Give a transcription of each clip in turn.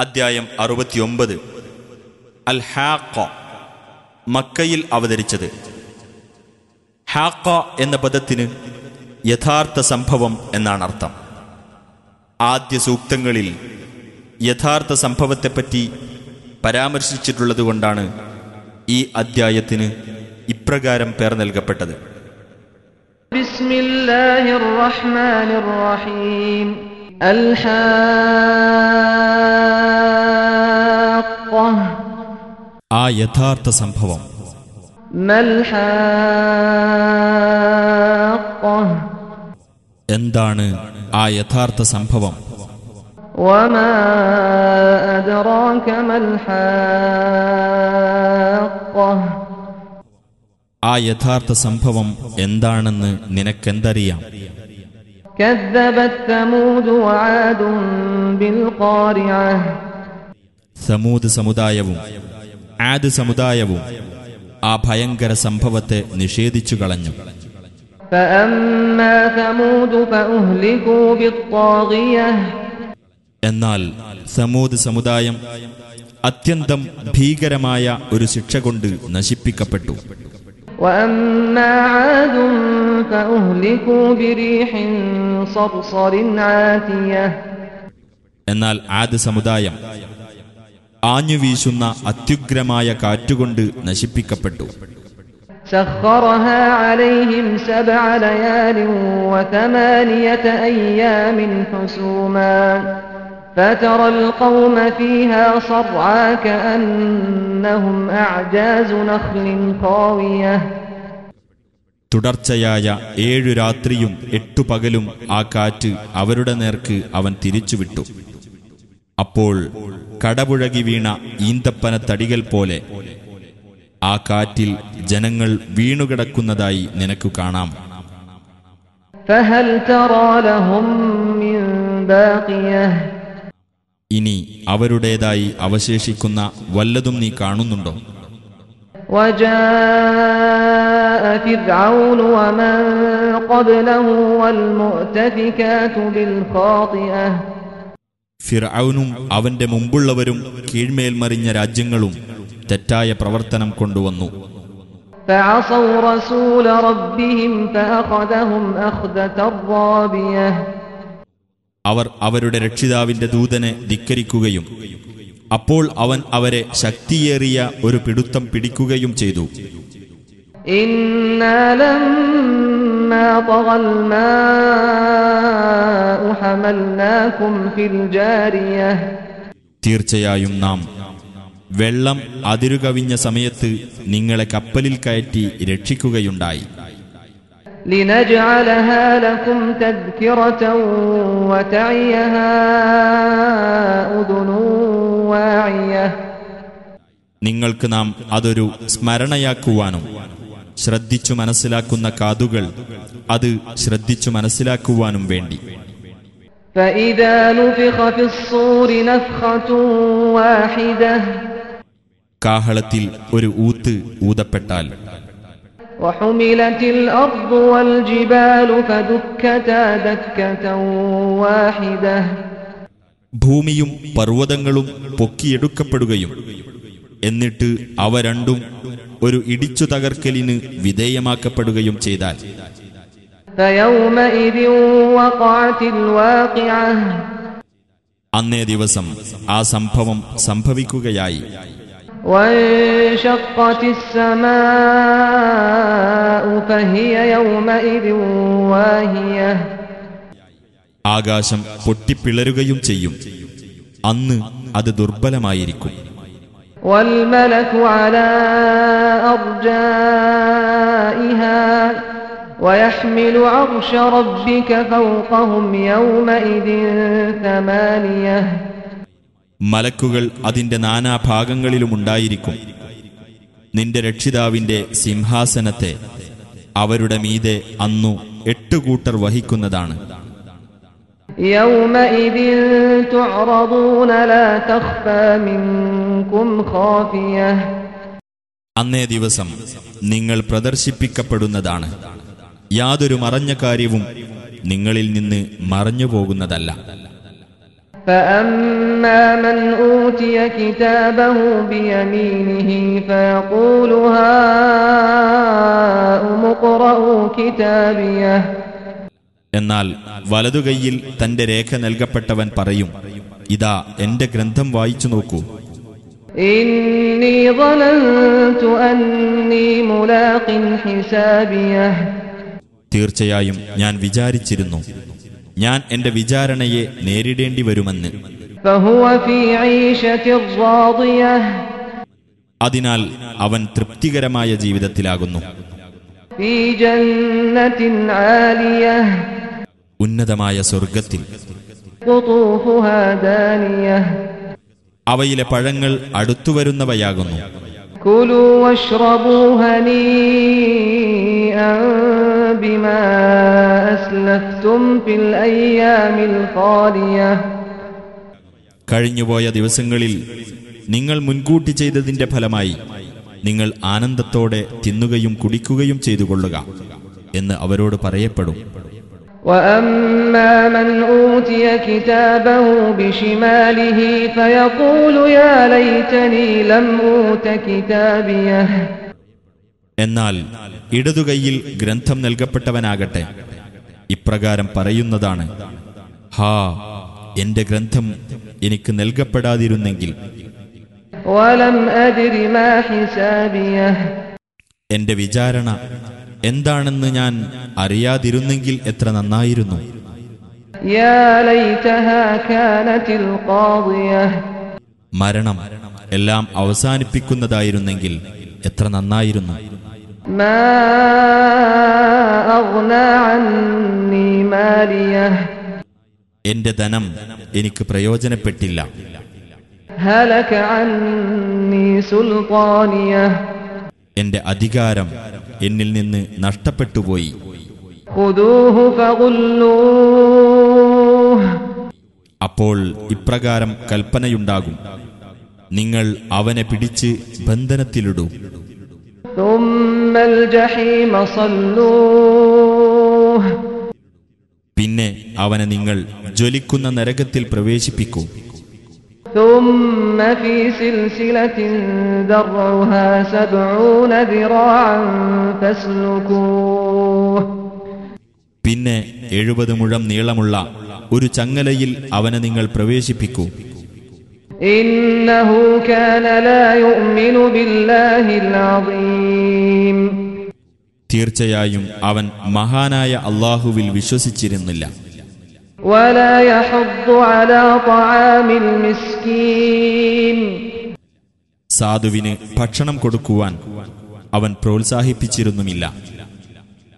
അദ്ധ്യായം അറുപത്തിയൊമ്പത്. അൽ ഹാക്ക മക്കയിൽ അവതരിച്ചത്. ഹാക്ക എന്ന പദത്തിന് യഥാർത്ഥ സംഭവം എന്നാണ് അർത്ഥം. ആദ്യ സൂക്തങ്ങളിൽ യഥാർത്ഥ സംഭവത്തെപ്പറ്റി പരാമർശിച്ചിട്ടുള്ളതുകൊണ്ടാണ് ഈ അദ്ധ്യായത്തിന് ഇപ്രകാരം പേർ നൽകപ്പെട്ടത്. ബിസ്മില്ലാഹിർ റഹ്മാനിർ റഹീം അൽ ആ യഥാർത്ഥ സംഭവം ما الحاقة എന്താണ് ആ യഥാർത്ഥ സംഭവം وما أدراك ما الحاقة ആ യഥാർത്ഥ സംഭവം എന്താണെന്ന് നിനക്കെന്തറിയാം كذبت ثمود وعاد بالقارعة സമൂത് സമുദായവും ആദ് സമുദായവും ആ ഭയങ്കര സംഭവത്തെ നിഷേധിച്ചു കളഞ്ഞു. എന്നാൽ സമൂത് സമുദായം അത്യന്തം ഭീകരമായ ഒരു ശിക്ഷ കൊണ്ട് നശിപ്പിക്കപ്പെട്ടു. എന്നാൽ ആദ് സമുദായം ആഞ്ഞുവീശുന്ന അത്യുഗ്രമായ കാറ്റുകൊണ്ട് നശിപ്പിക്കപ്പെട്ടു سخرها عليهم سبع ليال وثمانية أيام حسوما فترى القوم فيها صرعى كأنهم أعجاز نخل خاوية തുടർച്ചയായ ഏഴു രാത്രിയും എട്ടു പകലും ആ കാറ്റ് അവരുടെ നേർക്ക് അവൻ തിരിച്ചുവിട്ടു അപ്പോൾ കടപുഴകി വീണ ഈന്തപ്പന തടികൾ പോലെ ആ കാറ്റിൽ ജനങ്ങൾ വീണുകിടക്കുന്നതായി നിനക്കു കാണാം فهل ترى لهم من باقية ഇനി അവരുടേതായി അവശേഷിക്കുന്ന വല്ലതും നീ കാണുന്നുണ്ടോ وجاء ഫിർഔനും അവന്റെ മുമ്പുള്ളവരും കീഴ്മേൽ മറിഞ്ഞ രാജ്യങ്ങളും തെറ്റായ പ്രവർത്തനം കൊണ്ടുവന്നു. അവർ അവരുടെ രക്ഷിതാവിന്റെ ദൂതനെ ധിക്കരിക്കുകയും അപ്പോൾ അവൻ അവരെ ശക്തിയേറിയ ഒരു പിടുത്തം പിടിക്കുകയും ചെയ്തു. لما طغى الماء حملناكم في الجارية തീർച്ചയായും നാം വെള്ളം അതിരുകവിഞ്ഞ സമയത്ത് നിങ്ങളെ കപ്പലിൽ കയറ്റി രക്ഷിക്കുകയുണ്ടായി لنجعلها لكم تذكرة وتعيها أذن واعية നിങ്ങൾക്ക് നാം അതൊരു സ്മരണയാക്കുവാനും ശ്രദ്ധിച്ചു മനസ്സിലാക്കുന്ന കാതുകൾ അത് ശ്രദ്ധിച്ചു മനസ്സിലാക്കുവാനും വേണ്ടി. കാഹളത്തിൽ ഒരു ഊത്ത് ഊതപ്പെട്ടാൽ. ഭൂമിയും പർവതങ്ങളും പൊക്കിയെടുക്കപ്പെടുകയും. എന്നിട്ട് അവ രണ്ടും ഒരു ഇടിച്ചു തകർക്കലിന് വിധേയമാക്കപ്പെടുകയും ചെയ്താൽ. അന്നേ ദിവസം ആ സംഭവം സംഭവിക്കുകയായി. ആകാശം പൊട്ടിപ്പിളരുകയും ചെയ്യും. അന്ന് അത് ദുർബലമായിരിക്കും. والملك على أرجائها ويحمل عرش ربك فوقهم يومئذ ثمانية മലക്കുകൾ അതിന്റെ നാനാഭാഗങ്ങളിലുമുണ്ടായിരിക്കും നിന്റെ രക്ഷിതാവിന്റെ സിംഹാസനത്തെ അവരുടെ മീതെ അന്നു എട്ടുകൂട്ടർ വഹിക്കുന്നതാണ് يومئذ تعرضون لا تخفى منكم خافية അന്നേ ദിവസം നിങ്ങൾ പ്രദർശിപ്പിക്കപ്പെടുന്നതാണ് യാതൊരു മറഞ്ഞ കാര്യവും നിങ്ങളിൽ നിന്ന് മറഞ്ഞു പോകുന്നതല്ല فأما وأما من أوتي كتابه بيمينه فيقول هاؤم اقرءوا كتابيه എന്നാൽ വലതുകൈയിൽ തന്റെ രേഖ നൽകപ്പെട്ടവൻ പറയും ഇതാ എന്റെ ഗ്രന്ഥം വായിച്ചു നോക്കൂ إني ظننت أني ملاق حسابيه തീർച്ചയായും ഞാൻ വിചാരിച്ചിരുന്നു ഞാൻ എന്റെ വിചാരണയെ നേരിടേണ്ടി വരുമെന്ന് فهو في عيشة راضية അതിനാൽ അവൻ തൃപ്തികരമായ ജീവിതത്തിലാകുന്നു في جنة عالية ഉന്നതമായ സ്വർഗത്തിൽ അവയിലെ പഴങ്ങൾ അടുത്തുവരുന്നവയാകുന്നു. കഴിഞ്ഞുപോയ ദിവസങ്ങളിൽ നിങ്ങൾ മുൻകൂട്ടി ചെയ്തതിന്റെ ഫലമായി നിങ്ങൾ ആനന്ദത്തോടെ തിന്നുകയും കുടിക്കുകയും ചെയ്തു കൊള്ളുക എന്ന് അവരോട് പറയപ്പെടും. وأما من أوتي كتابه بشماله فيقول يا ليتني لم أوت كتابيه എന്നാൽ ഇടതുകൈയിൽ ഗ്രന്ഥം നൽകപ്പെട്ടവനാകട്ടെ ഇപ്രകാരം പറയുന്നതാണ് ഹാ എന്റെ ഗ്രന്ഥം എനിക്ക് നൽകപ്പെടാതിരുന്നെങ്കിൽ ولم أدر ما حسابيه എന്റെ വിചാരണ എന്താണെന്ന് ഞാൻ അറിയാതിരുന്നെങ്കിൽ എത്ര നന്നായിരുന്നു. മരണം എല്ലാം അവസാനിപ്പിക്കുന്നതായിരുന്നെങ്കിൽ എത്ര നന്നായിരുന്നു. എന്റെ ധനം എനിക്ക് പ്രയോജനപ്പെട്ടില്ല. എന്റെ അധികാരം എന്നിൽ നിന്ന് നഷ്ടപ്പെട്ടുപോയി. അപ്പോൾ ഇപ്രകാരം കൽപ്പനയുണ്ടാകും. നിങ്ങൾ അവനെ പിടിച്ച് ബന്ധനത്തിലിടും. പിന്നെ അവനെ നിങ്ങൾ ജ്വലിക്കുന്ന നരകത്തിൽ പ്രവേശിപ്പിക്കും. ثم في سلسلة ذرعها سبعون ذراعا فاسلكوه പിന്നെ എഴുപത് മുഴം നീളമുള്ള ഒരു ചങ്ങലയിൽ അവനെ നിങ്ങൾ പ്രവേശിപ്പിക്കൂ إنه كان لا يؤمن بالله العظيم തീർച്ചയായും അവൻ മഹാനായ അള്ളാഹുവിൽ വിശ്വസിച്ചിരുന്നില്ല സാധുവിന് ഭക്ഷണം കൊടുക്കുവാൻ അവൻ പ്രോത്സാഹിപ്പിച്ചിരുന്നുമില്ല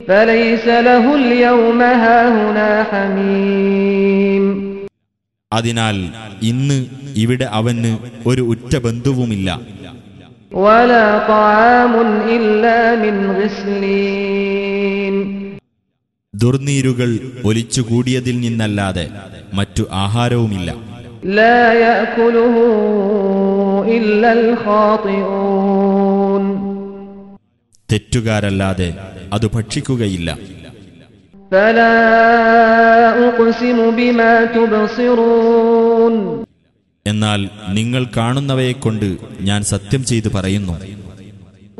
فليس له اليوم هاهنا حميم അതിനാൽ ഇന്ന് ഇവിടെ അവന് ഒരു ഉറ്റ ബന്ധുവുമില്ല ولا طعام إلا من غسلين ദുർനീരുകൾ ഒലിച്ചുകൂടിയതിൽ നിന്നല്ലാതെ മറ്റു ആഹാരവുമില്ല لا يأكله إلا الخاطئون തെറ്റുകാരല്ലാതെ അത് ഭക്ഷിക്കുകയില്ല فلا أقسم بما تبصرون എന്നാൽ നിങ്ങൾ കാണുന്നവയെക്കൊണ്ട് ഞാൻ സത്യം ചെയ്തു പറയുന്നു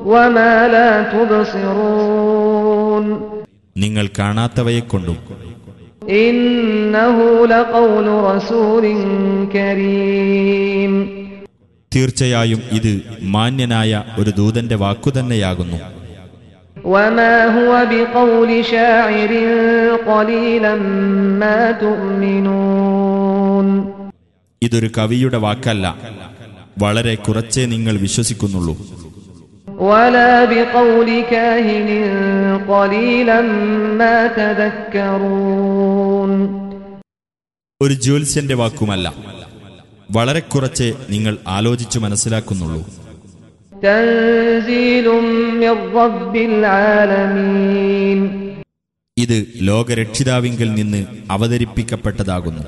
وما لا تبصرون നിങ്ങൾ കാണാത്തവയെ കൊണ്ടും. തീർച്ചയായും ഇത് മാന്യനായ ഒരു ദൂതന്റെ വാക്കുതന്നെയാകുന്നു ഇതൊരു കവിയുടെ വാക്കല്ല. വളരെ കുറച്ചേ നിങ്ങൾ വിശ്വസിക്കുന്നുള്ളൂ. ഒരു ജ്യോത്സ്യന്റെ വാക്കുമല്ല വളരെ കുറച്ചേ നിങ്ങൾ ആലോചിച്ചു മനസ്സിലാക്കുന്നുള്ളൂ تنزيل من رب العالمين ഇത് ലോകരക്ഷിതാവിങ്കിൽ നിന്ന് അവതരിപ്പിക്കപ്പെട്ടതാകുന്നു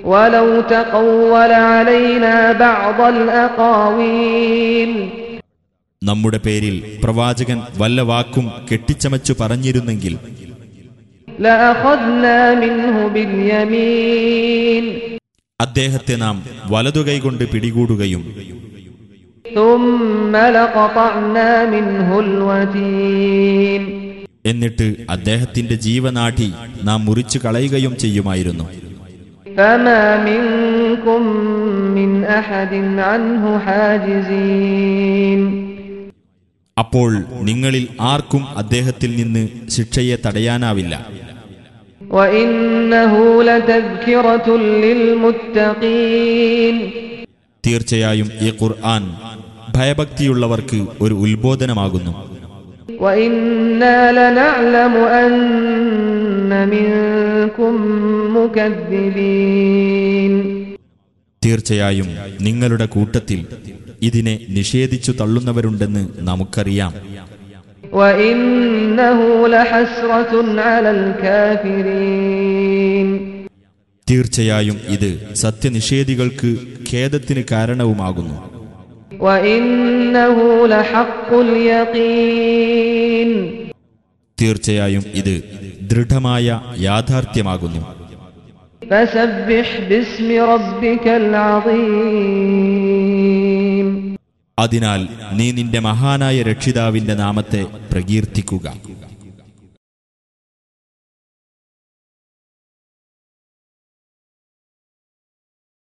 ولو تقول علينا بعض الأقاويل നമ്മുടെ പേരിൽ പ്രവാചകൻ വല്ല വാക്കും കെട്ടിച്ചമച്ചു പറഞ്ഞിരുന്നെങ്കിൽ. അദ്ദേഹത്തെ നാം വലതുകൈകൊണ്ട് പിടികൂടുകയും. എന്നിട്ട് അദ്ദേഹത്തിന്റെ ജീവനാഠി നാം മുറിച്ചു കളയുകയും ചെയ്യുമായിരുന്നു. ഫമാ അപ്പോൾ നിങ്ങളിൽ ആർക്കും അദ്ദേഹത്തിൽ നിന്ന് ശിക്ഷയെ തടയാനാവില്ല. തീർച്ചയായും ഈ ഖുർആൻ ഭയഭക്തിയുള്ളവർക്ക് ഒരു ഉത്ബോധനമാകുന്നു. തീർച്ചയായും നിങ്ങളുടെ കൂട്ടത്തിൽ ഇതിനെ നിഷേധിച്ചു തള്ളുന്നവരുണ്ടെന്ന് നമുക്കറിയാം وإنه لحسرة على الكافرين തീർച്ചയായും ഇത് സത്യനിഷേധികൾക്ക് ഖേദത്തിന് കാരണവുമാകുന്നു وإنه لحق اليقين തീർച്ചയായും ഇത് ദൃഢമായ യാഥാർത്ഥ്യമാകുന്നു فسبح باسم ربك العظيم അതിനാൽ നീ നിന്റെ മഹാനായ രക്ഷിതാവിന്റെ നാമത്തെ പ്രകീർത്തിക്കുക.